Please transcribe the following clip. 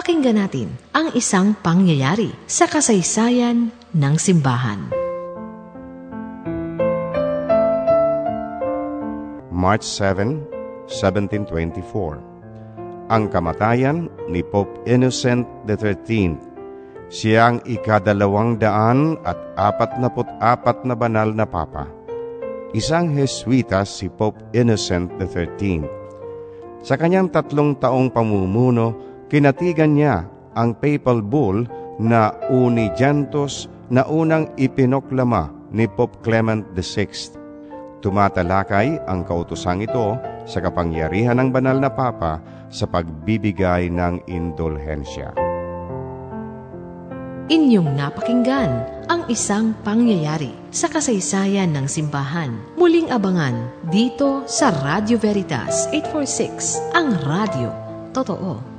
Pakinggan natin ang isang pangyayari sa kasaysayan ng simbahan. March 7, 1724 Ang kamatayan ni Pope Innocent XIII Siya ang ikadalawang daan at apat na apat na banal na papa. Isang Jesuitas si Pope Innocent XIII. Sa kanyang tatlong taong pamumuno, kinatigan niya ang papal bull na Unigentos na unang ipinoklama ni Pope Clement VI. Tumatalakay ang kautosang ito sa kapangyarihan ng banal na papa sa pagbibigay ng indulhensya. Inyong napakinggan ang isang pangyayari sa kasaysayan ng simbahan. Muling abangan dito sa Radio Veritas 846, ang radio. Totoo.